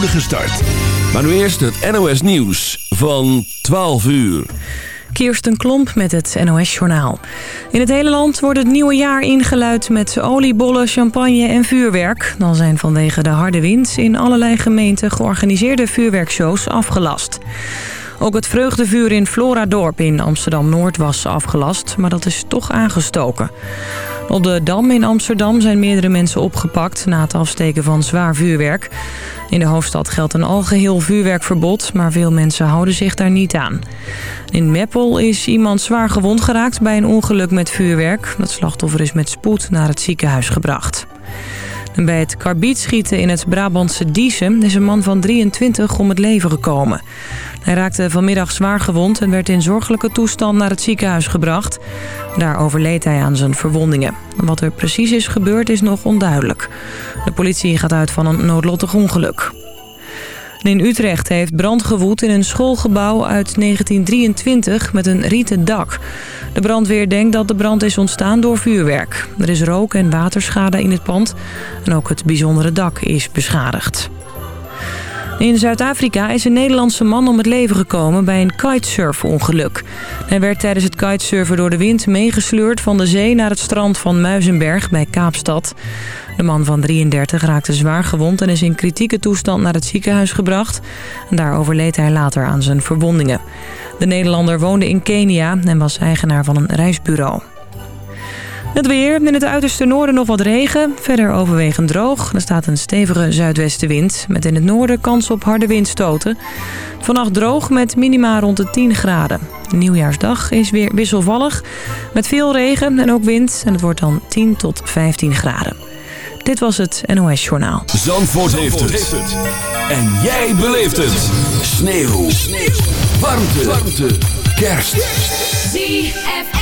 start. Maar nu eerst het NOS Nieuws van 12 uur. Kirsten Klomp met het NOS-journaal. In het hele land wordt het nieuwe jaar ingeluid met oliebollen, champagne en vuurwerk. Dan zijn vanwege de harde wind in allerlei gemeenten georganiseerde vuurwerkshows afgelast. Ook het vreugdevuur in Floradorp in Amsterdam-Noord was afgelast, maar dat is toch aangestoken. Op de Dam in Amsterdam zijn meerdere mensen opgepakt na het afsteken van zwaar vuurwerk. In de hoofdstad geldt een algeheel vuurwerkverbod, maar veel mensen houden zich daar niet aan. In Meppel is iemand zwaar gewond geraakt bij een ongeluk met vuurwerk. Dat slachtoffer is met spoed naar het ziekenhuis gebracht. Bij het karbietschieten in het Brabantse Diesem is een man van 23 om het leven gekomen. Hij raakte vanmiddag zwaar gewond en werd in zorgelijke toestand naar het ziekenhuis gebracht. Daar overleed hij aan zijn verwondingen. Wat er precies is gebeurd is nog onduidelijk. De politie gaat uit van een noodlottig ongeluk. In Utrecht heeft brand gewoed in een schoolgebouw uit 1923 met een rieten dak. De brandweer denkt dat de brand is ontstaan door vuurwerk. Er is rook- en waterschade in het pand en ook het bijzondere dak is beschadigd. In Zuid-Afrika is een Nederlandse man om het leven gekomen bij een kitesurfongeluk. Hij werd tijdens het kitesurfen door de wind meegesleurd van de zee naar het strand van Muizenberg bij Kaapstad. De man van 33 raakte zwaar gewond en is in kritieke toestand naar het ziekenhuis gebracht. Daar overleed hij later aan zijn verwondingen. De Nederlander woonde in Kenia en was eigenaar van een reisbureau. Het weer. In het uiterste noorden nog wat regen. Verder overwegend droog. Er staat een stevige zuidwestenwind. Met in het noorden kans op harde windstoten. Vannacht droog met minima rond de 10 graden. Nieuwjaarsdag is weer wisselvallig. Met veel regen en ook wind. En het wordt dan 10 tot 15 graden. Dit was het NOS Journaal. Zandvoort, heeft, het. En jij beleeft het. Sneeuw. Sneeuw. Warmte. Warmte. Kerst. ZFM.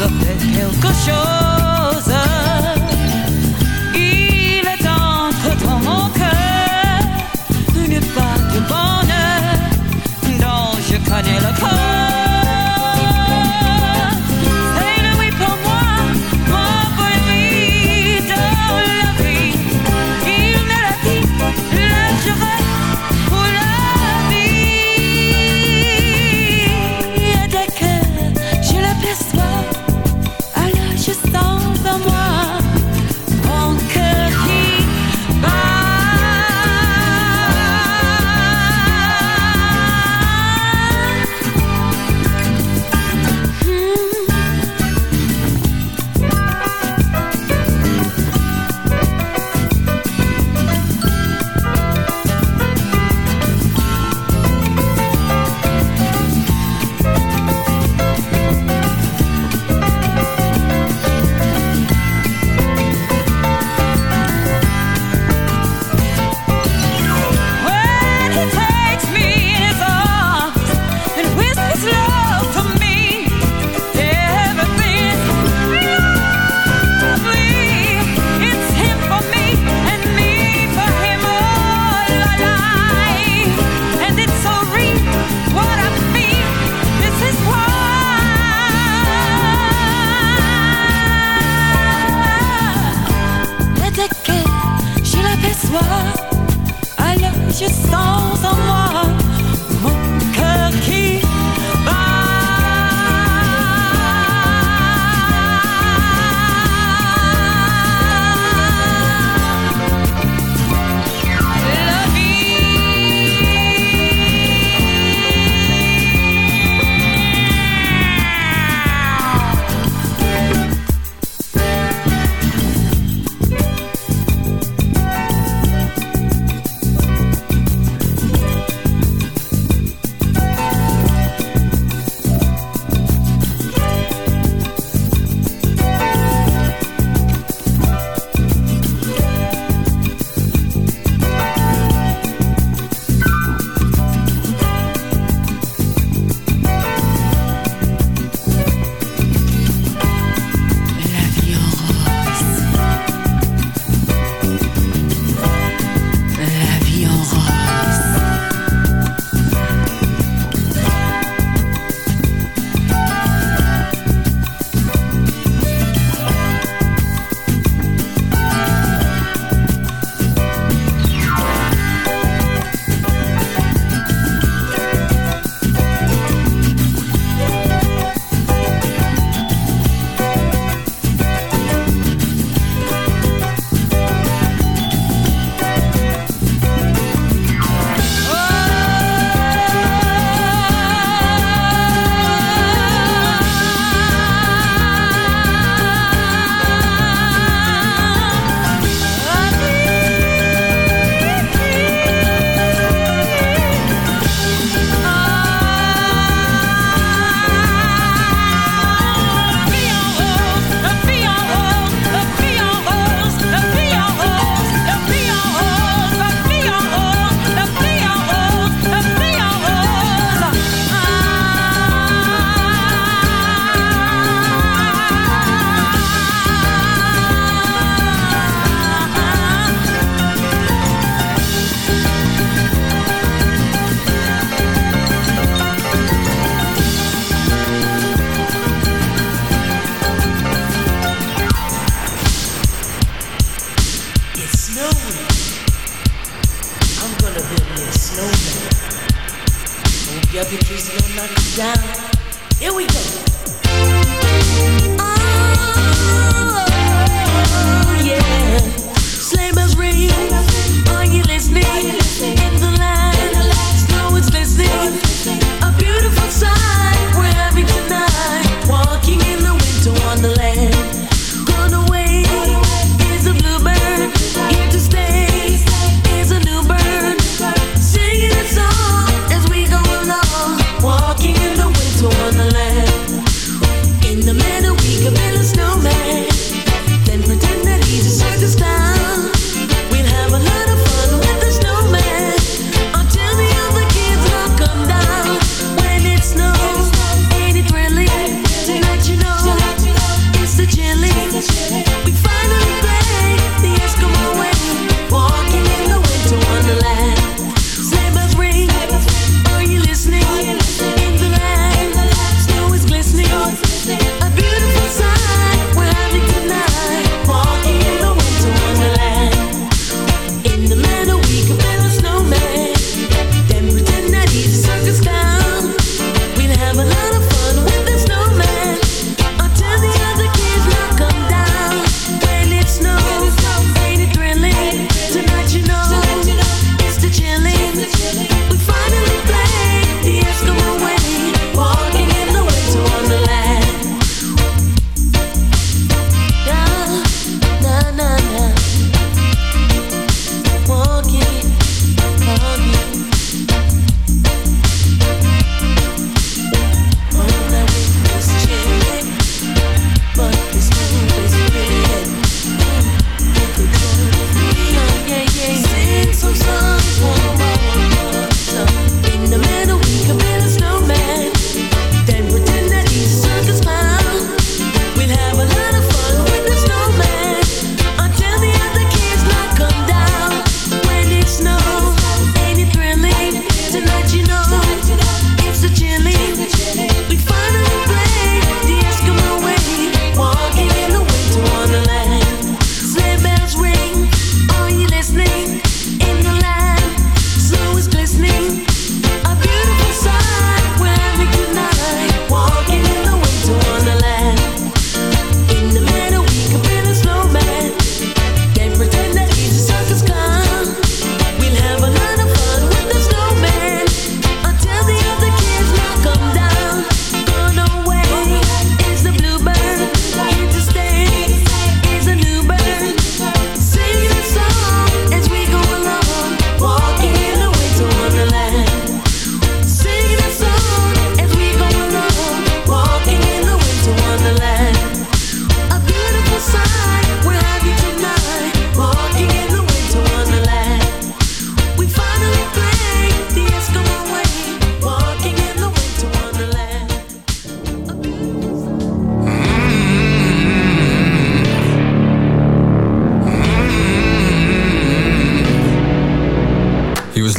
Ça me fait quelque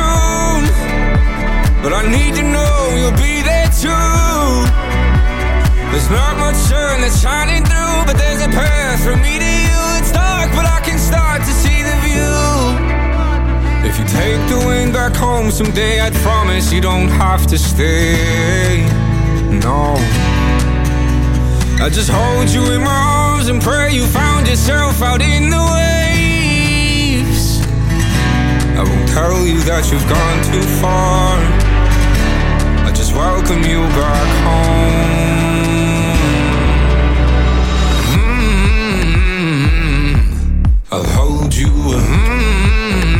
soon. But I need to know you'll be there too. There's not much sun that's shining through, but there's a path from me to you. It's dark, but I can start to see the view. If you take the wind back home someday, I'd promise you don't have to stay. No. I just hold you in my arms and pray you found yourself out in the way I won't tell you that you've gone too far. I just welcome you back home. Mm-hmm. I'll hold you. mm-hmm.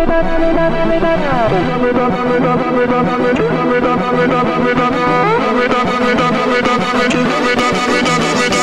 Come with us, come with us, come with us, come with us, come with us, come with us, come with us, come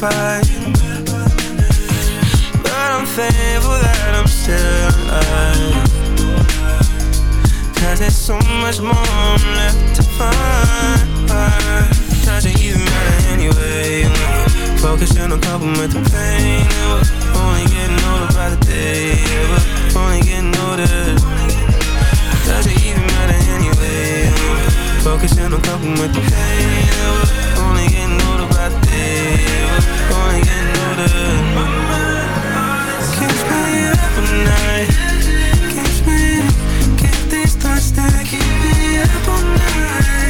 getting. But I'm thankful that I'm still alive. Cause there's so much more I'm left to find. Doesn't even matter anyway. Focusing on coping with the pain. We're only getting older by the day. We're only getting older. Doesn't even matter anyway. Focusing on coping with the pain. Only getting older keep me up all night.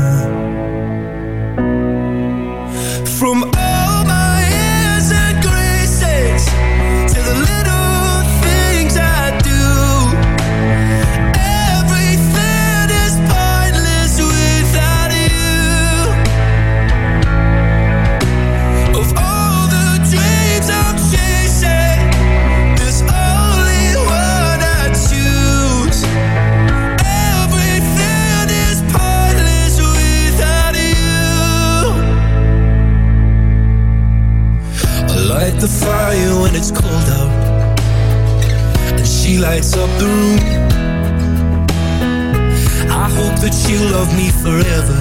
Forever.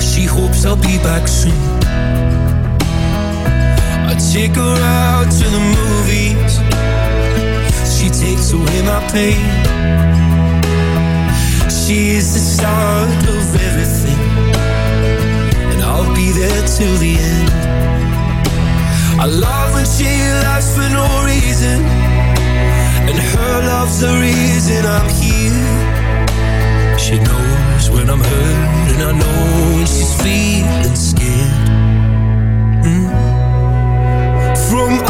She hopes I'll be back soon. I take her out to the movies. She takes away my pain. She is the start of everything, and I'll be there till the end. I love when she laughs for no reason, and her love's the reason I'm here. She knows when I'm hurt, and I know when she's feeling scared. Mm. From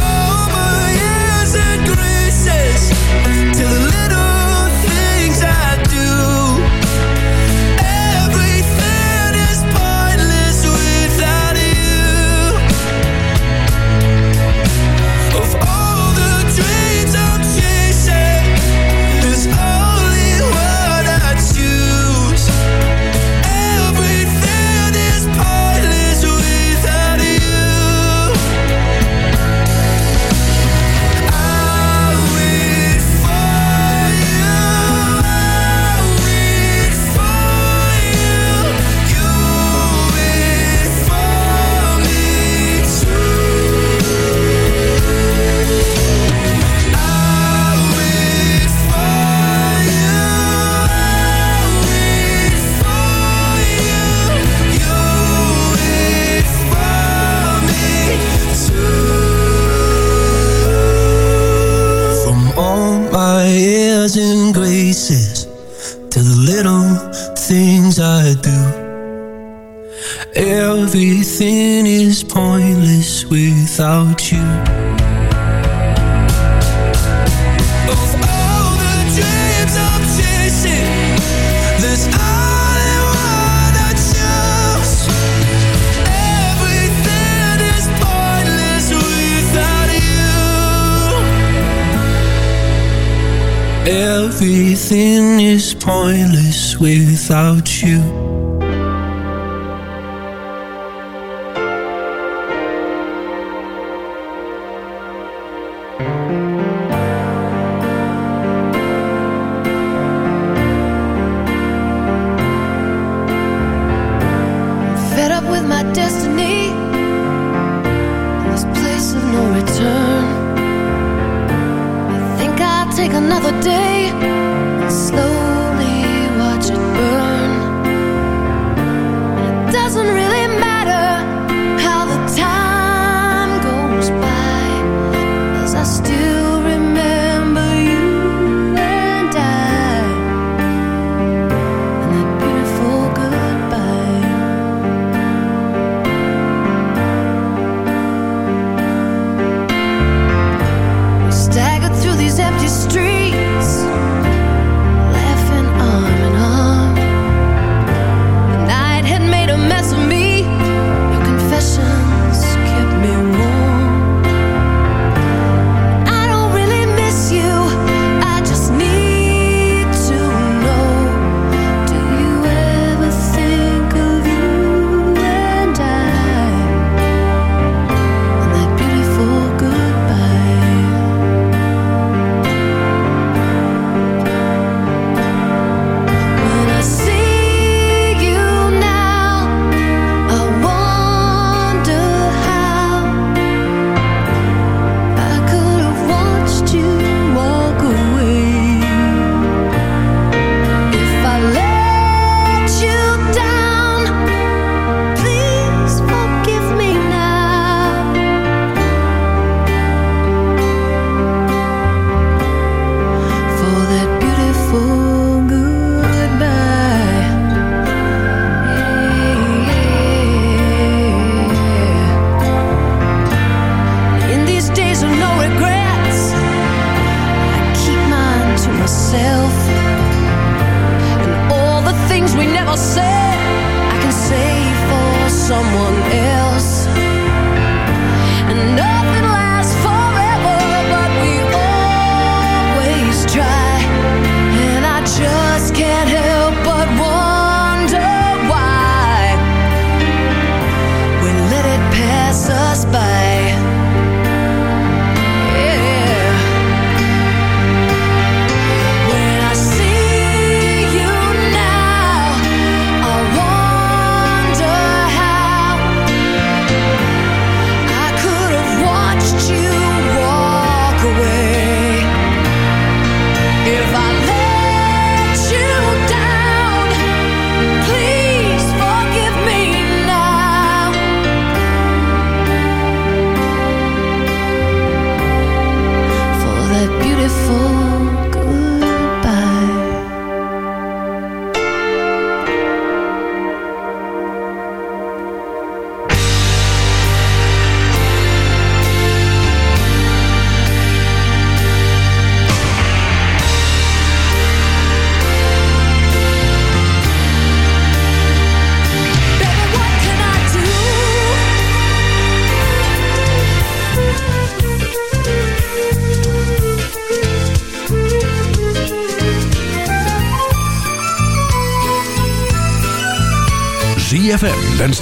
Everything is pointless without you.